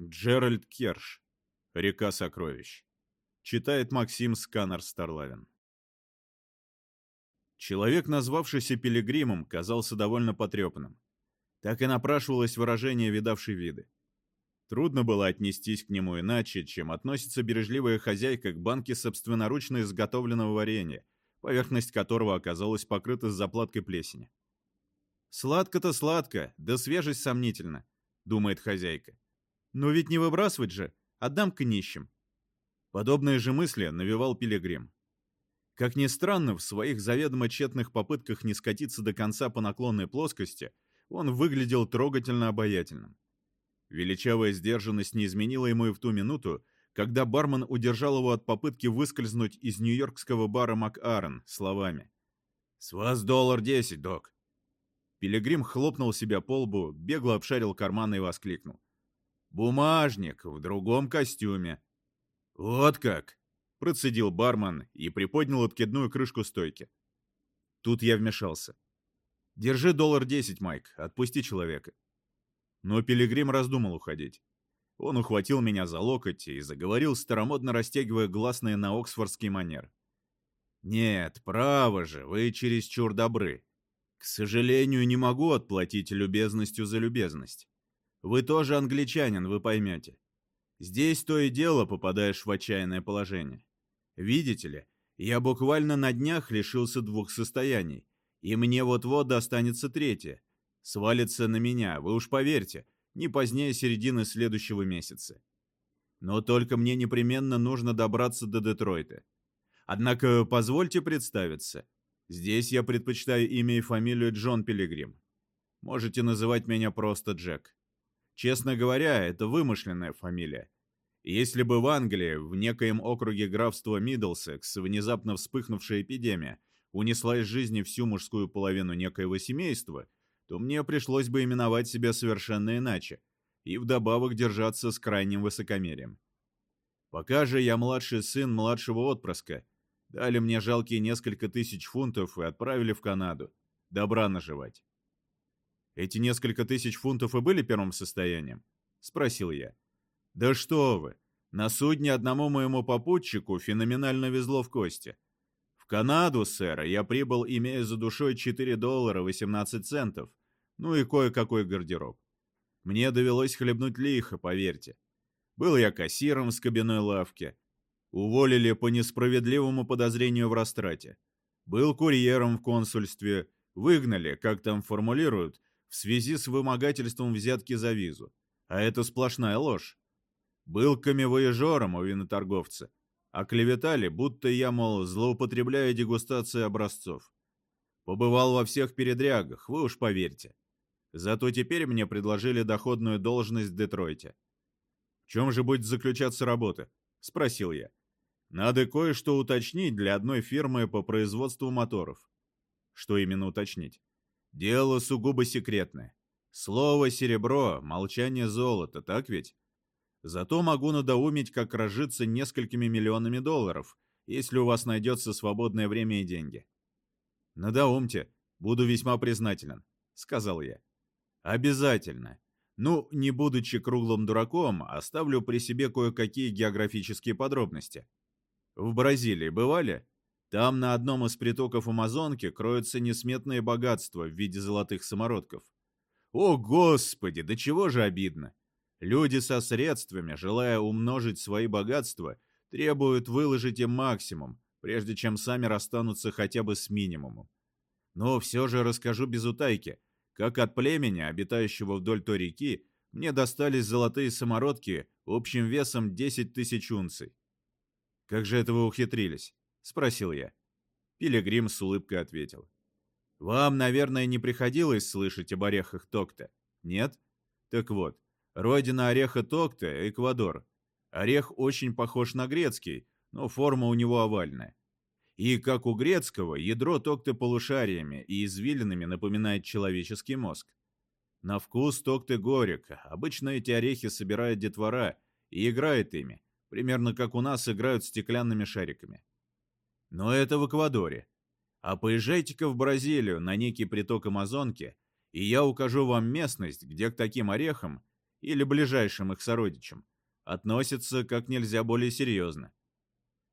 Джеральд Керш. Река сокровищ. Читает Максим Сканер Старлавин. Человек, назвавшийся пилигримом, казался довольно потрепанным. Так и напрашивалось выражение видавшей виды. Трудно было отнестись к нему иначе, чем относится бережливая хозяйка к банке собственноручно изготовленного варенья, поверхность которого оказалась покрыта заплаткой плесени. «Сладко-то сладко, да свежесть сомнительно», — думает хозяйка. Но ведь не выбрасывать же, отдам к нищим. Подобные же мысли навевал Пилигрим. Как ни странно, в своих заведомо тщетных попытках не скатиться до конца по наклонной плоскости, он выглядел трогательно обаятельным. Величавая сдержанность не изменила ему и в ту минуту, когда бармен удержал его от попытки выскользнуть из нью-йоркского бара МакАрон словами «С вас доллар десять, док». Пилигрим хлопнул себя по лбу, бегло обшарил карманы и воскликнул. Бумажник в другом костюме. Вот как! Процедил бармен и приподнял откидную крышку стойки. Тут я вмешался. Держи доллар десять, Майк, отпусти человека. Но Пилигрим раздумал уходить. Он ухватил меня за локоть и заговорил, старомодно растягивая гласные на оксфордский манер. «Нет, право же, вы чересчур добры. К сожалению, не могу отплатить любезностью за любезность. Вы тоже англичанин, вы поймете. Здесь то и дело попадаешь в отчаянное положение. Видите ли, я буквально на днях лишился двух состояний, и мне вот-вот достанется третье. Свалится на меня, вы уж поверьте, не позднее середины следующего месяца. Но только мне непременно нужно добраться до Детройта. Однако позвольте представиться. Здесь я предпочитаю имя и фамилию Джон Пилигрим. Можете называть меня просто Джек. Честно говоря, это вымышленная фамилия. Если бы в Англии, в некоем округе графства Миддлсекс, внезапно вспыхнувшая эпидемия унесла из жизни всю мужскую половину некоего семейства, то мне пришлось бы именовать себя совершенно иначе и вдобавок держаться с крайним высокомерием. Пока же я младший сын младшего отпрыска, дали мне жалкие несколько тысяч фунтов и отправили в Канаду. Добра наживать. Эти несколько тысяч фунтов и были первым состоянием? Спросил я. Да что вы, на судне одному моему попутчику феноменально везло в кости. В Канаду, сэр, я прибыл, имея за душой 4 доллара 18 центов, ну и кое-какой гардероб. Мне довелось хлебнуть лихо, поверьте. Был я кассиром с кабиной лавки. Уволили по несправедливому подозрению в растрате. Был курьером в консульстве. Выгнали, как там формулируют, в связи с вымогательством взятки за визу. А это сплошная ложь. Был камевояжером у виноторговца, а клеветали, будто я, мол, злоупотребляю дегустацией образцов. Побывал во всех передрягах, вы уж поверьте. Зато теперь мне предложили доходную должность в Детройте. «В чем же будет заключаться работа?» — спросил я. «Надо кое-что уточнить для одной фирмы по производству моторов». «Что именно уточнить?» Дело сугубо секретное. Слово серебро, молчание золото, так ведь? Зато могу надоумить, как разжиться несколькими миллионами долларов, если у вас найдется свободное время и деньги. Надоумьте, буду весьма признателен, сказал я. Обязательно. Ну, не будучи круглым дураком, оставлю при себе кое-какие географические подробности. В Бразилии бывали? Там на одном из притоков Амазонки кроются несметные богатства в виде золотых самородков. О, Господи, до чего же обидно! Люди со средствами, желая умножить свои богатства, требуют выложить им максимум, прежде чем сами расстанутся хотя бы с минимумом. Но все же расскажу без утайки, как от племени, обитающего вдоль той реки, мне достались золотые самородки общим весом 10 тысяч унций. Как же это вы ухитрились? — спросил я. Пилигрим с улыбкой ответил. «Вам, наверное, не приходилось слышать об орехах Токта, нет? Так вот, родина ореха Токта — Эквадор. Орех очень похож на грецкий, но форма у него овальная. И, как у грецкого, ядро Токта полушариями и извилинами напоминает человеческий мозг. На вкус Токты горек, обычно эти орехи собирает детвора и играет ими, примерно как у нас играют стеклянными шариками. Но это в Эквадоре. А поезжайте-ка в Бразилию на некий приток Амазонки, и я укажу вам местность, где к таким орехам, или ближайшим их сородичам, относятся как нельзя более серьезно.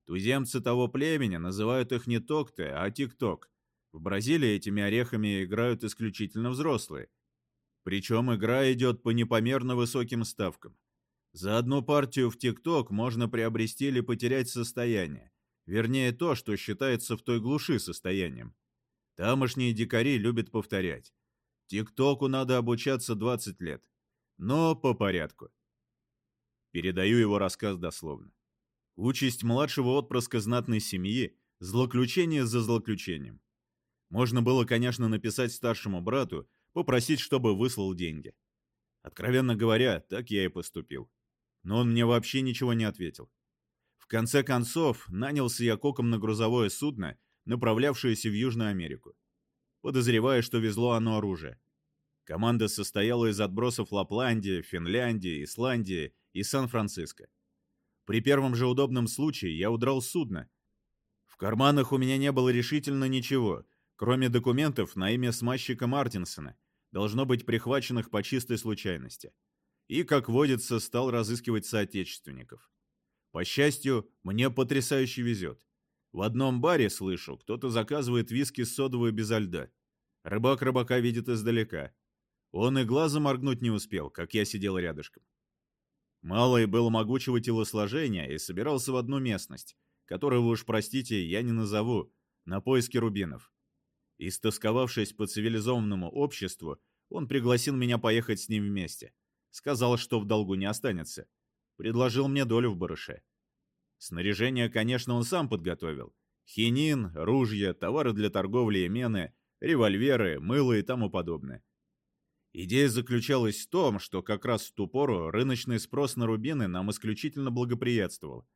Туземцы того племени называют их не токты, а тикток. В Бразилии этими орехами играют исключительно взрослые. Причем игра идет по непомерно высоким ставкам. За одну партию в ТикТок можно приобрести или потерять состояние. Вернее, то, что считается в той глуши состоянием. Тамошние дикари любят повторять. ТикТоку надо обучаться 20 лет. Но по порядку. Передаю его рассказ дословно. Участь младшего отпрыска знатной семьи – злоключение за злоключением. Можно было, конечно, написать старшему брату, попросить, чтобы выслал деньги. Откровенно говоря, так я и поступил. Но он мне вообще ничего не ответил. Конце концов, нанялся я коком на грузовое судно, направлявшееся в Южную Америку. Подозревая, что везло оно оружие. Команда состояла из отбросов Лапландии, Финляндии, Исландии и Сан-Франциско. При первом же удобном случае я удрал с судна. В карманах у меня не было решительно ничего, кроме документов на имя смазчика Мартинсона, должно быть прихваченных по чистой случайности. И, как водится, стал разыскивать соотечественников. По счастью, мне потрясающе везет. В одном баре, слышу, кто-то заказывает виски содовую безо льда. Рыбак рыбака видит издалека. Он и глазом моргнуть не успел, как я сидел рядышком. Малый был могучего телосложения и собирался в одну местность, которую, уж простите, я не назову, на поиски рубинов. Истосковавшись по цивилизованному обществу, он пригласил меня поехать с ним вместе. Сказал, что в долгу не останется. Предложил мне долю в барыше. Снаряжение, конечно, он сам подготовил. Хинин, ружья, товары для торговли и мены, револьверы, мыло и тому подобное. Идея заключалась в том, что как раз в ту пору рыночный спрос на рубины нам исключительно благоприятствовал.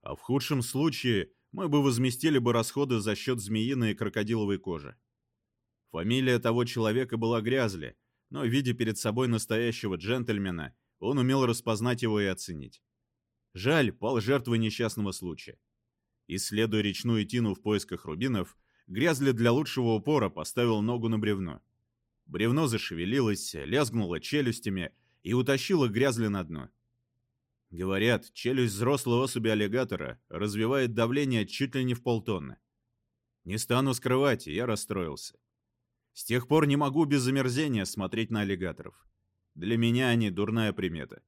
А в худшем случае мы бы возместили бы расходы за счет змеиной и крокодиловой кожи. Фамилия того человека была Грязли, но, видя перед собой настоящего джентльмена, он умел распознать его и оценить. Жаль, пал жертвой несчастного случая. Исследуя речную тину в поисках рубинов, Грязли для лучшего упора поставил ногу на бревно. Бревно зашевелилось, лязгнуло челюстями и утащило Грязли на дно. Говорят, челюсть взрослой особи аллигатора развивает давление чуть ли не в полтонны. Не стану скрывать, я расстроился. С тех пор не могу без замерзения смотреть на аллигаторов. Для меня они дурная примета.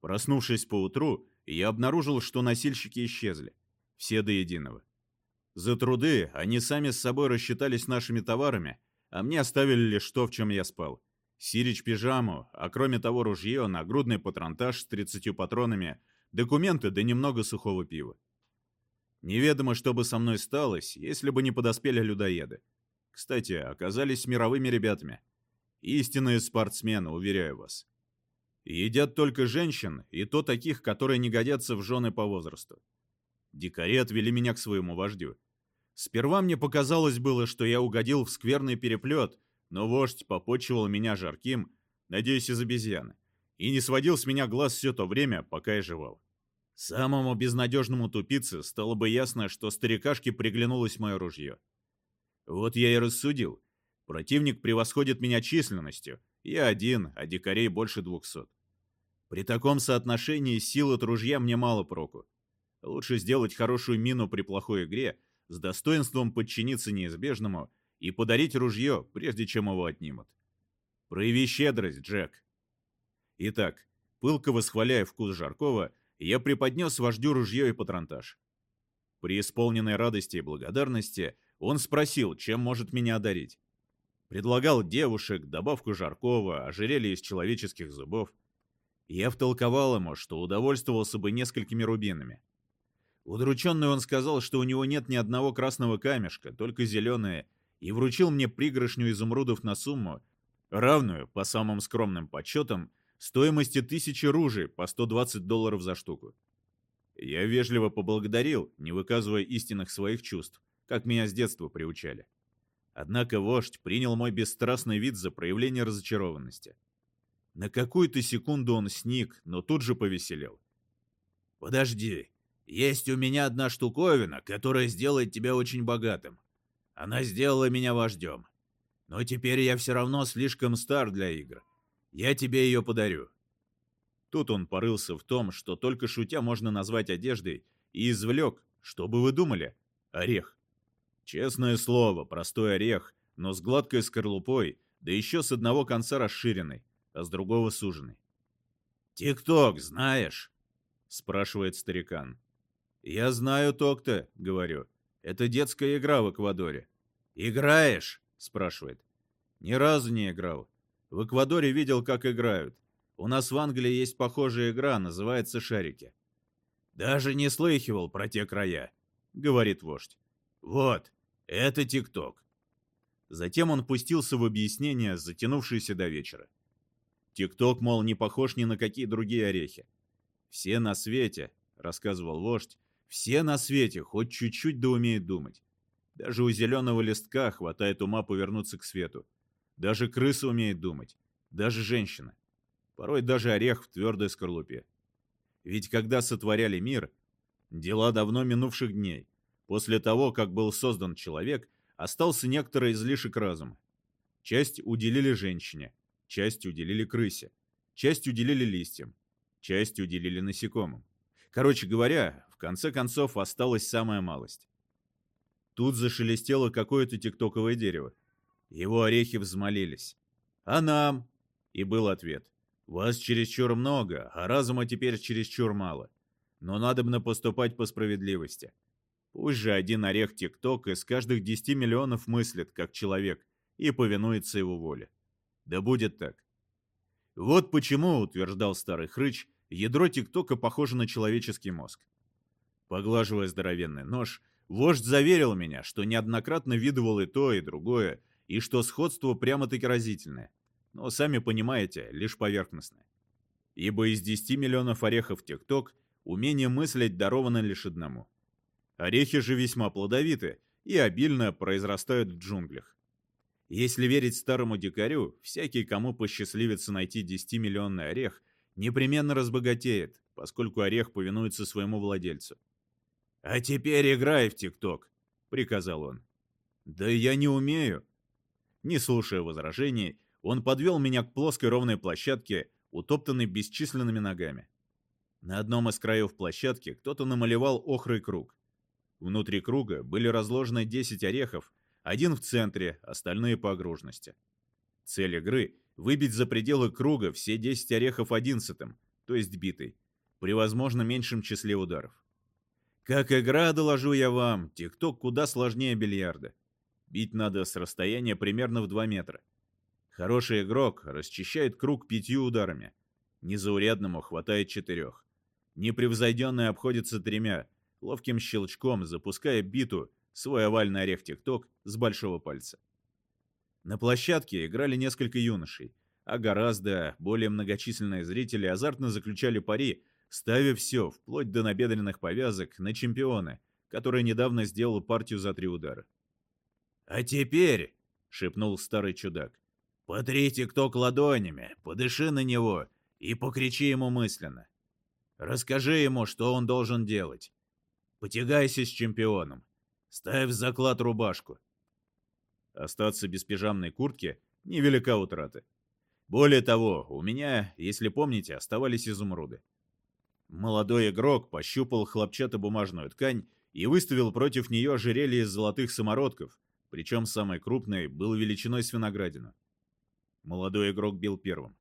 Проснувшись поутру, я обнаружил, что носильщики исчезли. Все до единого. За труды они сами с собой рассчитались нашими товарами, а мне оставили лишь то, в чем я спал. Сирич-пижаму, а кроме того ружье, нагрудный патронтаж с 30 патронами, документы да немного сухого пива. Неведомо, что бы со мной сталось, если бы не подоспели людоеды. Кстати, оказались мировыми ребятами. Истинные спортсмены, уверяю вас. Едят только женщин, и то таких, которые не годятся в жены по возрасту. Дикари отвели меня к своему вождю. Сперва мне показалось было, что я угодил в скверный переплет, но вождь попочивал меня жарким, надеюсь, из обезьяны, и не сводил с меня глаз все то время, пока я жевал. Самому безнадежному тупице стало бы ясно, что старикашке приглянулось мое ружье. Вот я и рассудил. Противник превосходит меня численностью. Я один, а дикарей больше двухсот. При таком соотношении сил от ружья мне мало проку. Лучше сделать хорошую мину при плохой игре, с достоинством подчиниться неизбежному и подарить ружье, прежде чем его отнимут. Прояви щедрость, Джек. Итак, пылко восхваляя вкус Жаркова, я преподнес вождю ружье и патронтаж. При исполненной радости и благодарности – он спросил, чем может меня одарить. Предлагал девушек, добавку жаркого, ожерелье из человеческих зубов. Я втолковал ему, что удовольствовался бы несколькими рубинами. Удрученный он сказал, что у него нет ни одного красного камешка, только зеленые, и вручил мне пригоршню изумрудов на сумму, равную, по самым скромным подсчетам, стоимости тысячи ружей по 120 долларов за штуку. Я вежливо поблагодарил, не выказывая истинных своих чувств, как меня с детства приучали. Однако вождь принял мой бесстрастный вид за проявление разочарованности. На какую-то секунду он сник, но тут же повеселел. «Подожди, есть у меня одна штуковина, которая сделает тебя очень богатым. Она сделала меня вождем. Но теперь я все равно слишком стар для игр. Я тебе ее подарю. Тут он порылся в том, что только шутя можно назвать одеждой, и извлек, что бы вы думали, орех. Честное слово, простой орех, но с гладкой скорлупой, да еще с одного конца расширенной, а с другого суженной. «Тик-ток знаешь?» — спрашивает старикан. «Я знаю ток-то», — говорю. «Это детская игра в Эквадоре». «Играешь?» — спрашивает. «Ни разу не играл. В Эквадоре видел, как играют. У нас в Англии есть похожая игра, называется шарики». «Даже не слыхивал про те края», — говорит вождь. «Вот, это ТикТок». Затем он пустился в объяснение, затянувшееся до вечера. ТикТок, мол, не похож ни на какие другие орехи. Все на свете, рассказывал вождь, все на свете хоть чуть-чуть да умеют думать. Даже у зеленого листка хватает ума повернуться к свету. Даже крыса умеет думать. Даже женщина. Порой даже орех в твердой скорлупе. Ведь когда сотворяли мир, дела давно минувших дней, после того, как был создан человек, остался некоторый излишек разума. Часть уделили женщине, часть уделили крысе, часть уделили листьям, часть уделили насекомым. Короче говоря, в конце концов осталась самая малость. Тут зашелестело какое-то тиктоковое дерево. Его орехи взмолились. «А нам?» И был ответ. «Вас чересчур много, а разума теперь чересчур мало. Но надо бы поступать по справедливости. Пусть же один орех тикток из каждых 10 миллионов мыслит, как человек, и повинуется его воле. Да будет так. Вот почему, утверждал старый хрыч, ядро тиктока похоже на человеческий мозг. Поглаживая здоровенный нож, Вождь заверил меня, что неоднократно видывал и то, и другое, и что сходство прямо-таки разительное. Но, сами понимаете, лишь поверхностное. Ибо из 10 миллионов орехов ТикТок умение мыслить даровано лишь одному. Орехи же весьма плодовиты и обильно произрастают в джунглях. Если верить старому дикарю, всякий, кому посчастливится найти 10-миллионный орех, непременно разбогатеет, поскольку орех повинуется своему владельцу. «А теперь играй в ТикТок», — приказал он. «Да я не умею». Не слушая возражений, он подвел меня к плоской ровной площадке, утоптанной бесчисленными ногами. На одном из краев площадки кто-то намалевал охрый круг. Внутри круга были разложены 10 орехов, один в центре, остальные по окружности. Цель игры — выбить за пределы круга все 10 орехов одиннадцатым, то есть битой, при возможно меньшем числе ударов. Как игра, доложу я вам, тикток куда сложнее бильярда. Бить надо с расстояния примерно в 2 метра. Хороший игрок расчищает круг пятью ударами. Незаурядному хватает четырех. Непревзойденный обходится тремя, ловким щелчком запуская биту, свой овальный орех тикток с большого пальца. На площадке играли несколько юношей, а гораздо более многочисленные зрители азартно заключали пари ставя все, вплоть до набедренных повязок, на чемпиона, который недавно сделал партию за три удара. «А теперь», — шепнул старый чудак, — «потрите кто к ладонями, подыши на него и покричи ему мысленно. Расскажи ему, что он должен делать. Потягайся с чемпионом. Ставь в заклад рубашку». Остаться без пижамной куртки — невелика утрата. Более того, у меня, если помните, оставались изумруды. Молодой игрок пощупал хлопчатобумажную ткань и выставил против нее ожерелье из золотых самородков, причем самый крупный был величиной с виноградину. Молодой игрок бил первым.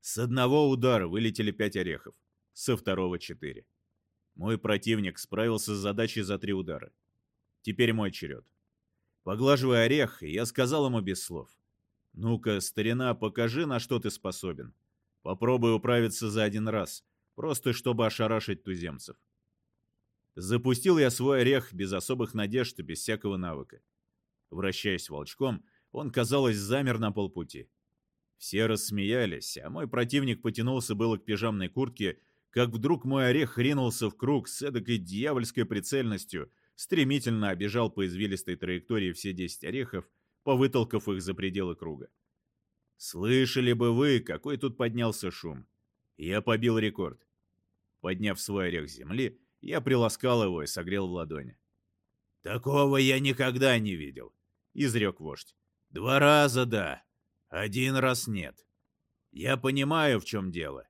С одного удара вылетели пять орехов, со второго — четыре. Мой противник справился с задачей за три удара. Теперь мой черед. Поглаживая орех, я сказал ему без слов. «Ну-ка, старина, покажи, на что ты способен. Попробуй управиться за один раз, просто чтобы ошарашить туземцев. Запустил я свой орех без особых надежд и без всякого навыка. Вращаясь волчком, он, казалось, замер на полпути. Все рассмеялись, а мой противник потянулся было к пижамной куртке, как вдруг мой орех ринулся в круг с эдакой дьявольской прицельностью, стремительно обежал по извилистой траектории все десять орехов, повытолкав их за пределы круга. Слышали бы вы, какой тут поднялся шум. Я побил рекорд. Подняв свой орех с земли, я приласкал его и согрел в ладони. «Такого я никогда не видел», — изрек вождь. «Два раза да, один раз нет. Я понимаю, в чем дело.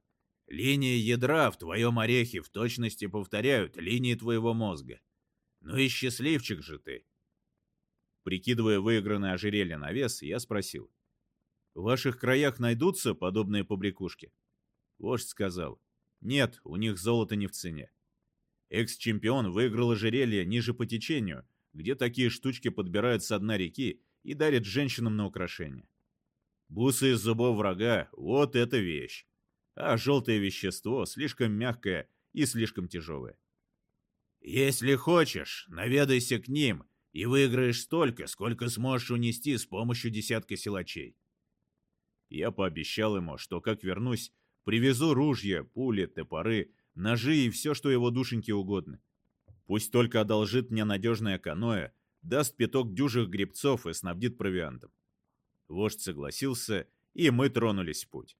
Линии ядра в твоем орехе в точности повторяют линии твоего мозга. Ну и счастливчик же ты. Прикидывая выигранное ожерелье на вес, я спросил. В ваших краях найдутся подобные побрякушки? Вождь сказал. Нет, у них золото не в цене. Экс-чемпион выиграл ожерелье ниже по течению, где такие штучки подбирают со дна реки и дарят женщинам на украшение. Бусы из зубов врага – вот эта вещь. А желтое вещество слишком мягкое и слишком тяжелое. Если хочешь, наведайся к ним и выиграешь столько, сколько сможешь унести с помощью десятка силачей. Я пообещал ему, что как вернусь, привезу ружья, пули, топоры, ножи и все, что его душеньке угодно. Пусть только одолжит мне надежное каноэ, даст пяток дюжих грибцов и снабдит провиантом. Вождь согласился, и мы тронулись в путь.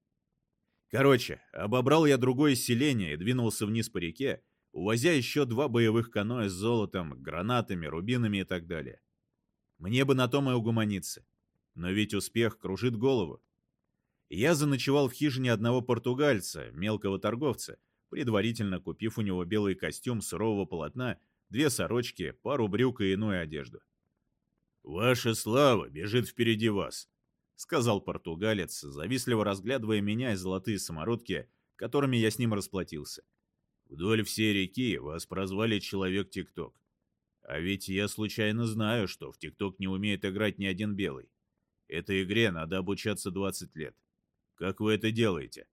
Короче, обобрал я другое селение и двинулся вниз по реке, увозя еще два боевых каноэ с золотом, гранатами, рубинами и так далее. Мне бы на том и угомониться. Но ведь успех кружит голову. Я заночевал в хижине одного португальца, мелкого торговца, предварительно купив у него белый костюм сурового полотна, две сорочки, пару брюк и иную одежду. «Ваша слава бежит впереди вас», — сказал португалец, завистливо разглядывая меня и золотые самородки, которыми я с ним расплатился. «Вдоль всей реки вас прозвали Человек-Тикток. А ведь я случайно знаю, что в Тикток не умеет играть ни один белый. Этой игре надо обучаться 20 лет. Как вы это делаете?»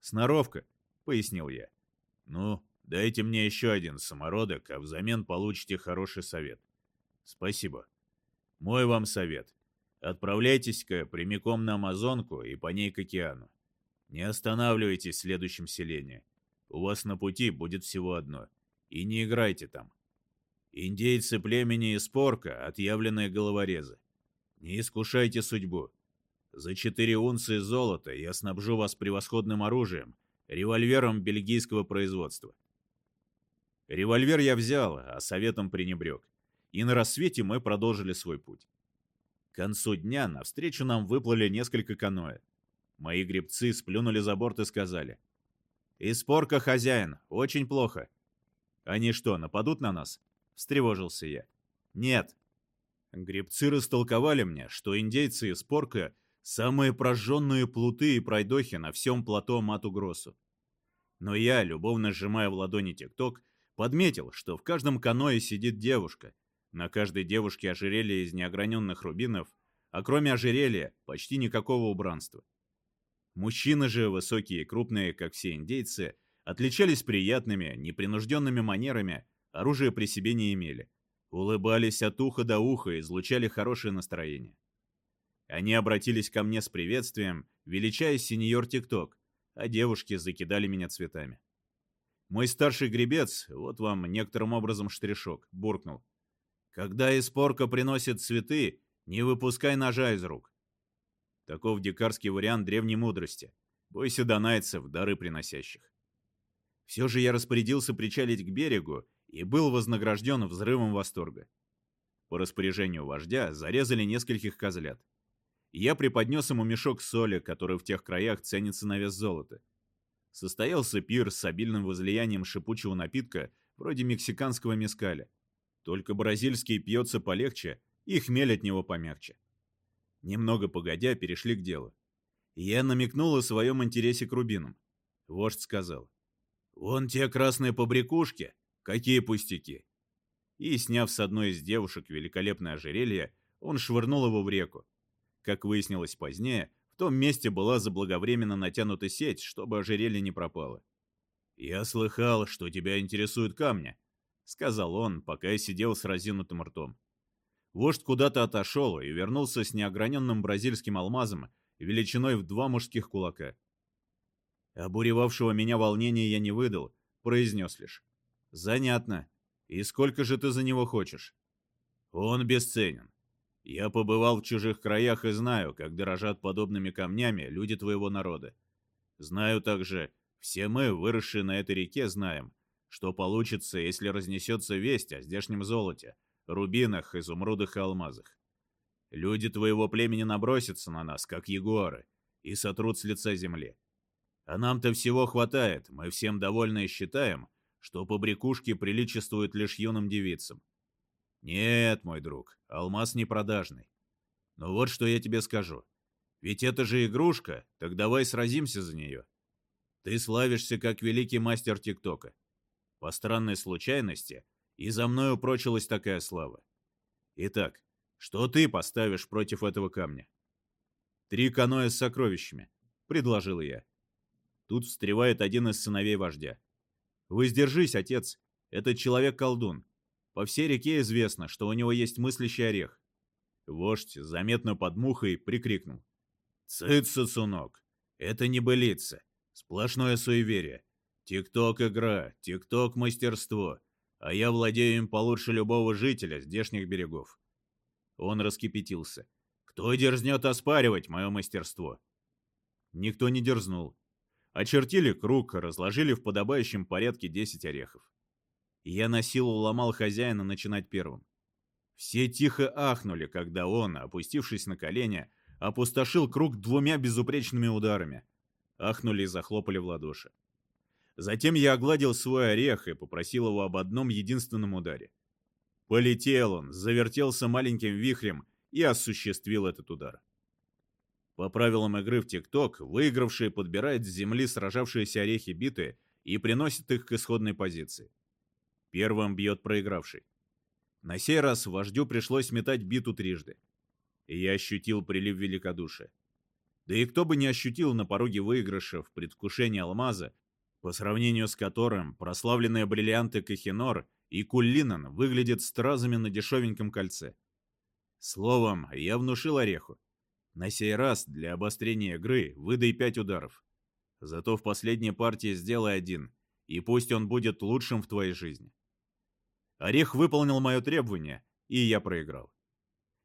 «Сноровка», — пояснил я. «Ну, дайте мне еще один самородок, а взамен получите хороший совет». «Спасибо. Мой вам совет. Отправляйтесь-ка прямиком на Амазонку и по ней к океану. Не останавливайтесь в следующем селении. У вас на пути будет всего одно. И не играйте там. Индейцы племени Испорка — отъявленные головорезы. Не искушайте судьбу. За четыре унции золота я снабжу вас превосходным оружием, револьвером бельгийского производства. Револьвер я взял, а советом пренебрег. И на рассвете мы продолжили свой путь. К концу дня навстречу нам выплыли несколько каноэ. Мои гребцы сплюнули за борт и сказали. «Испорка, хозяин, очень плохо». «Они что, нападут на нас?» — встревожился я. «Нет». Гребцы растолковали мне, что индейцы из Порка — самые прожженные плуты и пройдохи на всем плато Мату-Гроссу. Но я, любовно сжимая в ладони тикток, подметил, что в каждом каное сидит девушка, на каждой девушке ожерелье из неограненных рубинов, а кроме ожерелья почти никакого убранства. Мужчины же, высокие и крупные, как все индейцы, отличались приятными, непринужденными манерами, оружия при себе не имели. Улыбались от уха до уха излучали хорошее настроение. Они обратились ко мне с приветствием, величая сеньор Тикток, а девушки закидали меня цветами. Мой старший гребец, вот вам некоторым образом штришок, буркнул. Когда испорка приносит цветы, не выпускай ножа из рук. Таков дикарский вариант древней мудрости. Бойся донайцев, дары приносящих. Все же я распорядился причалить к берегу и был вознагражден взрывом восторга. По распоряжению вождя зарезали нескольких козлят. Я преподнес ему мешок соли, который в тех краях ценится на вес золота. Состоялся пир с обильным возлиянием шипучего напитка, вроде мексиканского мескаля. Только бразильский пьется полегче, и хмель от него помягче. Немного погодя, перешли к делу. Я намекнул о своем интересе к рубинам. Вождь сказал. «Вон те красные побрякушки! Какие пустяки!» И, сняв с одной из девушек великолепное ожерелье, он швырнул его в реку. Как выяснилось позднее, в том месте была заблаговременно натянута сеть, чтобы ожерелье не пропало. «Я слыхал, что тебя интересуют камни», — сказал он, пока я сидел с разинутым ртом. Вождь куда-то отошел и вернулся с неограненным бразильским алмазом величиной в два мужских кулака. Обуревавшего меня волнения я не выдал, произнес лишь. «Занятно. И сколько же ты за него хочешь?» «Он бесценен. Я побывал в чужих краях и знаю, как дорожат подобными камнями люди твоего народа. Знаю также, все мы, выросшие на этой реке, знаем, что получится, если разнесется весть о здешнем золоте, рубинах, изумрудах и алмазах? Люди твоего племени набросятся на нас, как ягуары, и сотрут с лица земли. А нам-то всего хватает, мы всем довольны и считаем, что побрякушки приличествуют лишь юным девицам. Нет, мой друг, алмаз не продажный. Но вот что я тебе скажу. Ведь это же игрушка, так давай сразимся за нее. Ты славишься как великий мастер ТикТока. По странной случайности, и за мной упрочилась такая слава. Итак, что ты поставишь против этого камня? Три каноэ с сокровищами, предложил я. Тут встревает один из сыновей вождя. Воздержись, отец, этот человек-колдун. По всей реке известно, что у него есть мыслящий орех. Вождь, заметно под мухой, прикрикнул. «Цыц, сосунок! Это не былица. Сплошное суеверие. Тик-ток игра, тик-ток мастерство, а я владею им получше любого жителя здешних берегов». Он раскипятился. «Кто дерзнет оспаривать мое мастерство?» Никто не дерзнул. Очертили круг, разложили в подобающем порядке 10 орехов. Я на силу ломал хозяина начинать первым. Все тихо ахнули, когда он, опустившись на колени, опустошил круг двумя безупречными ударами. Ахнули и захлопали в ладоши. Затем я огладил свой орех и попросил его об одном единственном ударе. Полетел он, завертелся маленьким вихрем и осуществил этот удар. По правилам игры в ТикТок, выигравший подбирает с земли сражавшиеся орехи биты и приносит их к исходной позиции. Первым бьет проигравший. На сей раз вождю пришлось метать биту трижды. И я ощутил прилив великодушия. Да и кто бы не ощутил на пороге выигрыша в предвкушении алмаза, по сравнению с которым прославленные бриллианты Кахинор и Куллинан выглядят стразами на дешевеньком кольце. Словом, я внушил ореху. На сей раз для обострения игры выдай пять ударов. Зато в последней партии сделай один, и пусть он будет лучшим в твоей жизни. Орех выполнил мое требование, и я проиграл.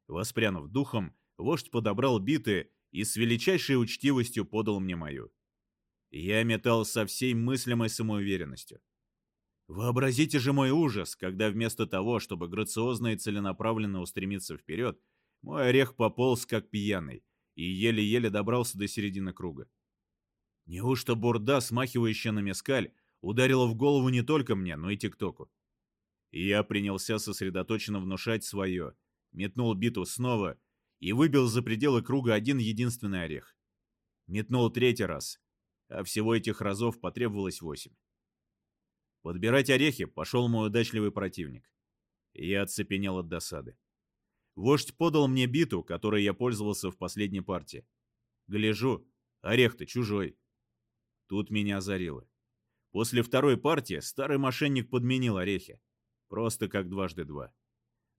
Воспрянув духом, вождь подобрал биты и с величайшей учтивостью подал мне мою. Я метал со всей мыслимой самоуверенностью. Вообразите же мой ужас, когда вместо того, чтобы грациозно и целенаправленно устремиться вперед, мой орех пополз как пьяный и еле-еле добрался до середины круга. Неужто бурда, смахивающая на мескаль, ударила в голову не только мне, но и ТикТоку? И я принялся сосредоточенно внушать свое, метнул биту снова и выбил за пределы круга один единственный орех. Метнул третий раз, а всего этих разов потребовалось восемь. Подбирать орехи пошел мой удачливый противник. Я оцепенел от досады. Вождь подал мне биту, которой я пользовался в последней партии. Гляжу, орех-то чужой. Тут меня озарило. После второй партии старый мошенник подменил орехи. Просто как дважды два.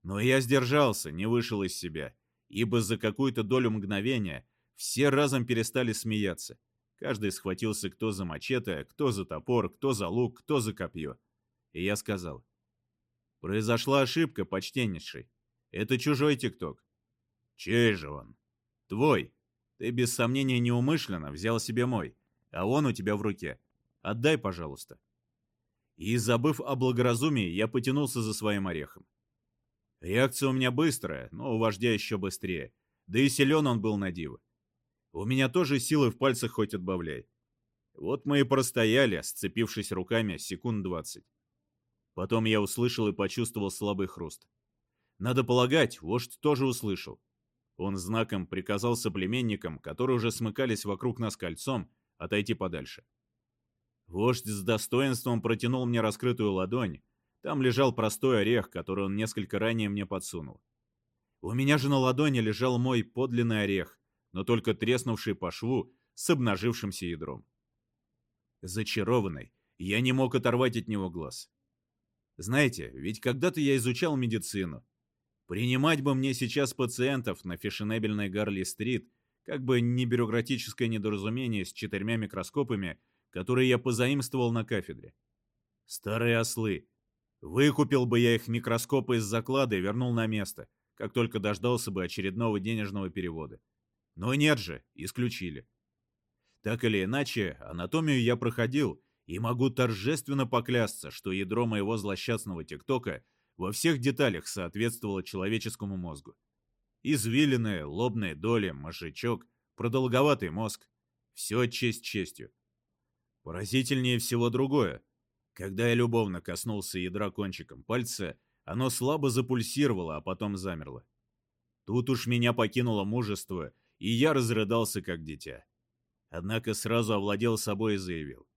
Но я сдержался, не вышел из себя, ибо за какую-то долю мгновения все разом перестали смеяться. Каждый схватился кто за мачете, кто за топор, кто за лук, кто за копье. И я сказал, «Произошла ошибка, почтеннейший. Это чужой ТикТок». «Чей же он?» «Твой. Ты без сомнения неумышленно взял себе мой, а он у тебя в руке. Отдай, пожалуйста». И, забыв о благоразумии, я потянулся за своим орехом. Реакция у меня быстрая, но у вождя еще быстрее. Да и силен он был на диво. У меня тоже силы в пальцах хоть отбавляй. Вот мы и простояли, сцепившись руками, секунд двадцать. Потом я услышал и почувствовал слабый хруст. Надо полагать, вождь тоже услышал. Он знаком приказал соплеменникам, которые уже смыкались вокруг нас кольцом, отойти подальше. Вождь с достоинством протянул мне раскрытую ладонь. Там лежал простой орех, который он несколько ранее мне подсунул. У меня же на ладони лежал мой подлинный орех, но только треснувший по шву с обнажившимся ядром. Зачарованный, я не мог оторвать от него глаз. Знаете, ведь когда-то я изучал медицину. Принимать бы мне сейчас пациентов на фешенебельной Гарли-стрит, как бы не бюрократическое недоразумение с четырьмя микроскопами – которые я позаимствовал на кафедре. Старые ослы. Выкупил бы я их микроскопы из заклада и вернул на место, как только дождался бы очередного денежного перевода. Но нет же, исключили. Так или иначе, анатомию я проходил, и могу торжественно поклясться, что ядро моего злосчастного ТикТока во всех деталях соответствовало человеческому мозгу. Извилины, лобные доли, мозжечок, продолговатый мозг — все честь честью. Поразительнее всего другое. Когда я любовно коснулся ядра кончиком пальца, оно слабо запульсировало, а потом замерло. Тут уж меня покинуло мужество, и я разрыдался как дитя. Однако сразу овладел собой и заявил.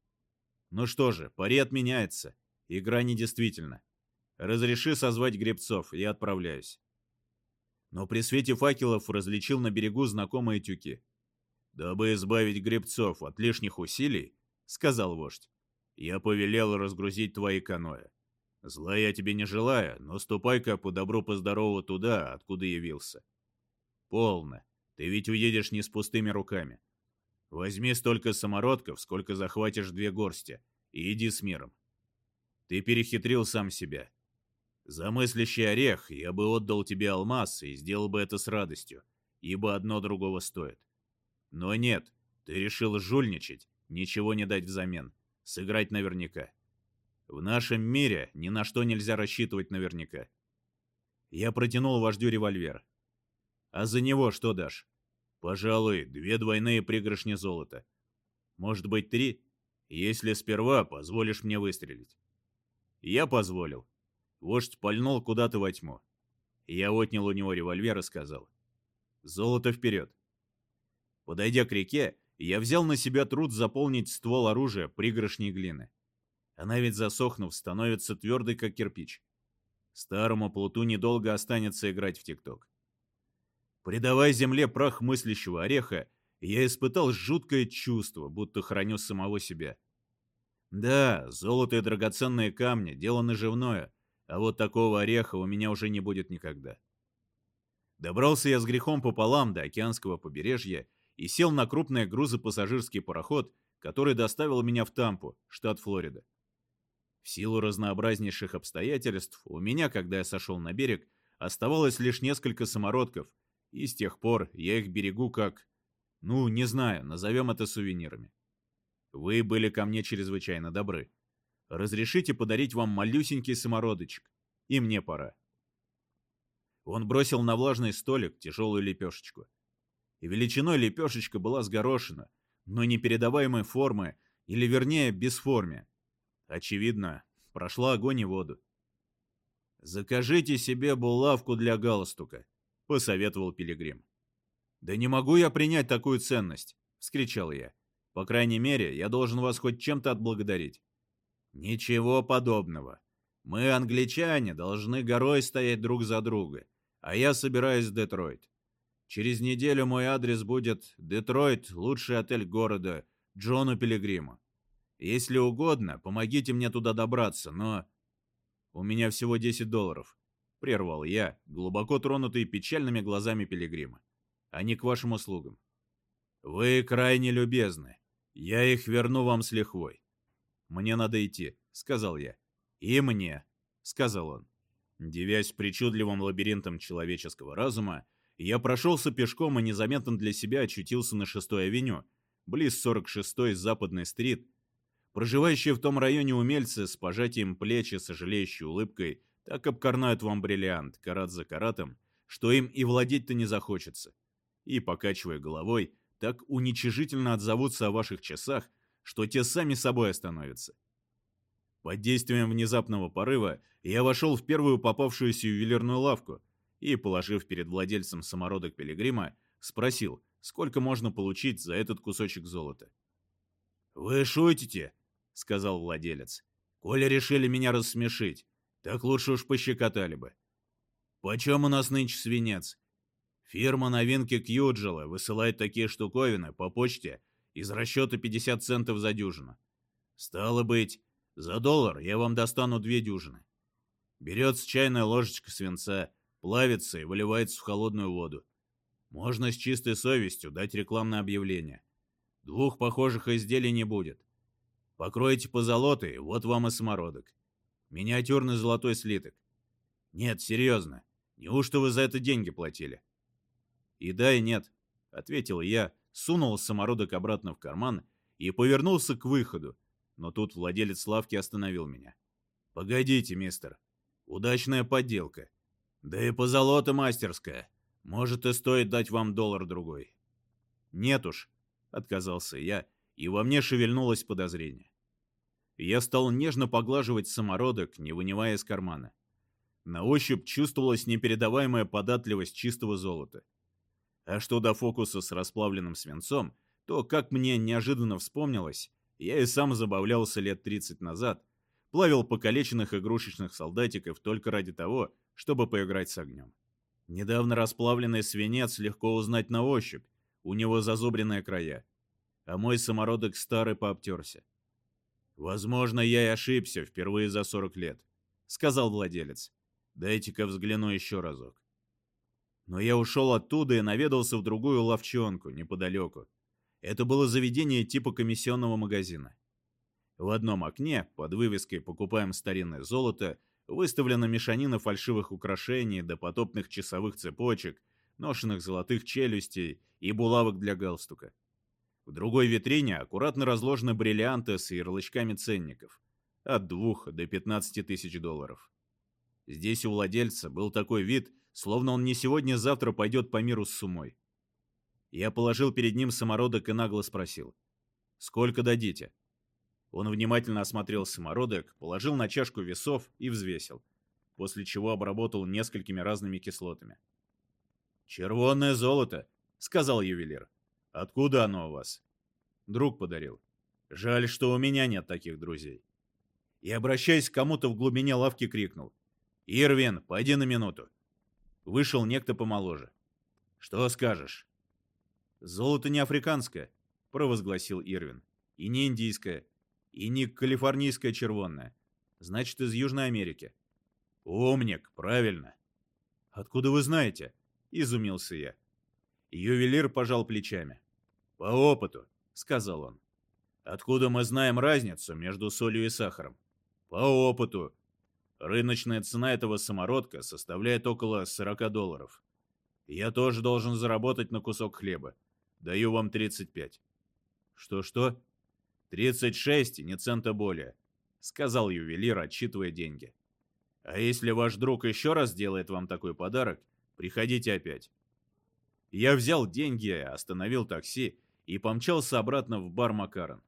Ну что же, пари отменяется. Игра недействительна. Разреши созвать гребцов, я отправляюсь. Но при свете факелов различил на берегу знакомые тюки. «Дабы избавить гребцов от лишних усилий, — сказал вождь, — я повелел разгрузить твои каноэ. Зла я тебе не желаю, но ступай-ка по добру по здорову туда, откуда явился. Полно. Ты ведь уедешь не с пустыми руками. Возьми столько самородков, сколько захватишь две горсти, и иди с миром. Ты перехитрил сам себя. За мыслящий орех я бы отдал тебе алмаз и сделал бы это с радостью, ибо одно другого стоит. Но нет, ты решил жульничать, ничего не дать взамен, сыграть наверняка. В нашем мире ни на что нельзя рассчитывать наверняка. Я протянул вождю револьвер. А за него что дашь? Пожалуй, две двойные пригоршни золота. Может быть, три, если сперва позволишь мне выстрелить. Я позволил. Вождь пальнул куда-то во тьму. Я отнял у него револьвер и сказал. Золото вперед. Подойдя к реке, я взял на себя труд заполнить ствол оружия пригоршней глины. Она ведь засохнув, становится твердой, как кирпич. Старому плуту недолго останется играть в тикток. Придавая земле прах мыслящего ореха, я испытал жуткое чувство, будто храню самого себя. Да, золото и драгоценные камни — дело наживное, а вот такого ореха у меня уже не будет никогда. Добрался я с грехом пополам до океанского побережья и сел на крупный грузопассажирский пароход, который доставил меня в Тампу, штат Флорида. В силу разнообразнейших обстоятельств у меня, когда я сошел на берег, оставалось лишь несколько самородков, и с тех пор я их берегу как... Ну, не знаю, назовем это сувенирами. Вы были ко мне чрезвычайно добры. Разрешите подарить вам малюсенький самородочек. И мне пора. Он бросил на влажный столик тяжелую лепешечку и величиной лепешечка была сгорошена, но непередаваемой формы, или вернее, бесформе. Очевидно, прошла огонь и воду. «Закажите себе булавку для галстука», — посоветовал Пилигрим. «Да не могу я принять такую ценность», — вскричал я. «По крайней мере, я должен вас хоть чем-то отблагодарить». «Ничего подобного. Мы, англичане, должны горой стоять друг за друга, а я собираюсь в Детройт. Через неделю мой адрес будет Детройт, лучший отель города, Джону Пилигриму. Если угодно, помогите мне туда добраться, но... У меня всего 10 долларов, прервал я, глубоко тронутый печальными глазами Пилигрима. Они к вашим услугам. Вы крайне любезны. Я их верну вам с лихвой. Мне надо идти, сказал я. И мне, сказал он. Девясь причудливым лабиринтом человеческого разума, я прошелся пешком и незаметно для себя очутился на 6-й авеню, близ 46-й Западной стрит. Проживающие в том районе умельцы с пожатием плечи, сожалеющей улыбкой, так обкорнают вам бриллиант, карат за каратом, что им и владеть-то не захочется. И, покачивая головой, так уничижительно отзовутся о ваших часах, что те сами собой остановятся. Под действием внезапного порыва я вошел в первую попавшуюся ювелирную лавку – и, положив перед владельцем самородок Пилигрима, спросил, сколько можно получить за этот кусочек золота. «Вы шутите?» — сказал владелец. «Коли решили меня рассмешить, так лучше уж пощекотали бы. Почем у нас нынче свинец? Фирма новинки Кьюджела высылает такие штуковины по почте из расчета 50 центов за дюжину. Стало быть, за доллар я вам достану две дюжины. Берется чайная ложечка свинца, плавится и выливается в холодную воду. Можно с чистой совестью дать рекламное объявление. Двух похожих изделий не будет. Покройте позолотой, вот вам и самородок. Миниатюрный золотой слиток. Нет, серьезно. Неужто вы за это деньги платили? И да, и нет, ответил я, сунул самородок обратно в карман и повернулся к выходу, но тут владелец лавки остановил меня. «Погодите, мистер. Удачная подделка. Да и позолота мастерская. Может и стоит дать вам доллар-другой. Нет уж, отказался я и во мне шевельнулось подозрение. Я стал нежно поглаживать самородок, не вынимая из кармана. На ощупь чувствовалась непередаваемая податливость чистого золота. А что до фокуса с расплавленным свинцом, то, как мне неожиданно вспомнилось, я и сам забавлялся лет 30 назад, плавил покалеченных игрушечных солдатиков только ради того, чтобы поиграть с огнем. Недавно расплавленный свинец легко узнать на ощупь, у него зазубренные края, а мой самородок старый пообтерся. «Возможно, я и ошибся впервые за 40 лет», — сказал владелец. «Дайте-ка взгляну еще разок». Но я ушел оттуда и наведался в другую ловчонку, неподалеку. Это было заведение типа комиссионного магазина. В одном окне, под вывеской «Покупаем старинное золото», выставлена мешанина фальшивых украшений, допотопных часовых цепочек, ношенных золотых челюстей и булавок для галстука. В другой витрине аккуратно разложены бриллианты с ярлычками ценников. От 2 до 15 тысяч долларов. Здесь у владельца был такой вид, словно он не сегодня-завтра пойдет по миру с сумой. Я положил перед ним самородок и нагло спросил. «Сколько дадите?» Он внимательно осмотрел самородок, положил на чашку весов и взвесил, после чего обработал несколькими разными кислотами. «Червонное золото», — сказал ювелир. Откуда оно у вас? Друг подарил. Жаль, что у меня нет таких друзей. И, обращаясь к кому-то в глубине лавки, крикнул. «Ирвин, пойди на минуту». Вышел некто помоложе. «Что скажешь?» «Золото не африканское», — провозгласил Ирвин. «И не индийское, и не калифорнийское червонное. Значит, из Южной Америки». «Умник, правильно». «Откуда вы знаете?» — изумился я. Ювелир пожал плечами. «По опыту», — сказал он. «Откуда мы знаем разницу между солью и сахаром?» «По опыту. Рыночная цена этого самородка составляет около 40 долларов. Я тоже должен заработать на кусок хлеба. Даю вам 35». «Что-что?» «36 и ни цента более», — сказал ювелир, отчитывая деньги. «А если ваш друг еще раз делает вам такой подарок, приходите опять». Я взял деньги, остановил такси и помчался обратно в бар Макарон.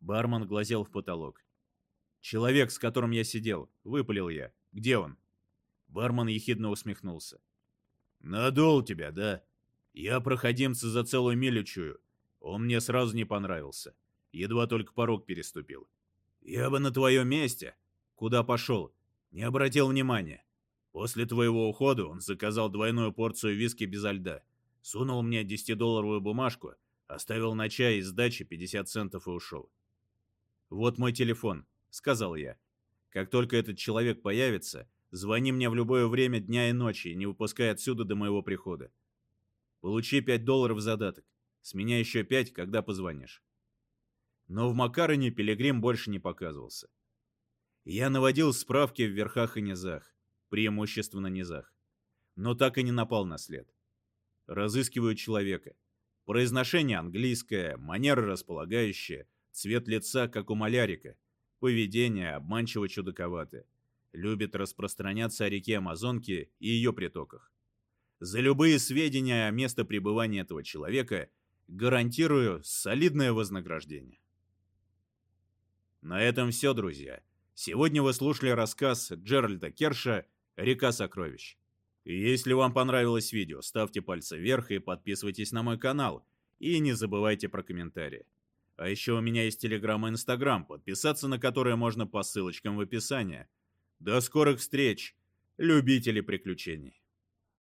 Бармен глазел в потолок. «Человек, с которым я сидел», — выпалил я. «Где он?» Бармен ехидно усмехнулся. «Надул тебя, да? Я проходимца за целую милю чую. Он мне сразу не понравился. Едва только порог переступил. Я бы на твоем месте, куда пошел, не обратил внимания. После твоего ухода он заказал двойную порцию виски без льда. Сунул мне 10-долларовую бумажку, оставил на чай и сдачи 50 центов и ушел. «Вот мой телефон», — сказал я. «Как только этот человек появится, звони мне в любое время дня и ночи, не выпускай отсюда до моего прихода. Получи 5 долларов задаток. С меня еще 5, когда позвонишь». Но в Макароне Пилигрим больше не показывался. Я наводил справки в верхах и низах, преимущественно низах, но так и не напал на след разыскивают человека. Произношение английское, манера располагающая, цвет лица, как у малярика, поведение обманчиво чудаковатое. Любит распространяться о реке Амазонке и ее притоках. За любые сведения о месте пребывания этого человека гарантирую солидное вознаграждение. На этом все, друзья. Сегодня вы слушали рассказ Джеральда Керша «Река сокровищ». Если вам понравилось видео, ставьте пальцы вверх и подписывайтесь на мой канал. И не забывайте про комментарии. А еще у меня есть Телеграм и Инстаграм, подписаться на которые можно по ссылочкам в описании. До скорых встреч, любители приключений!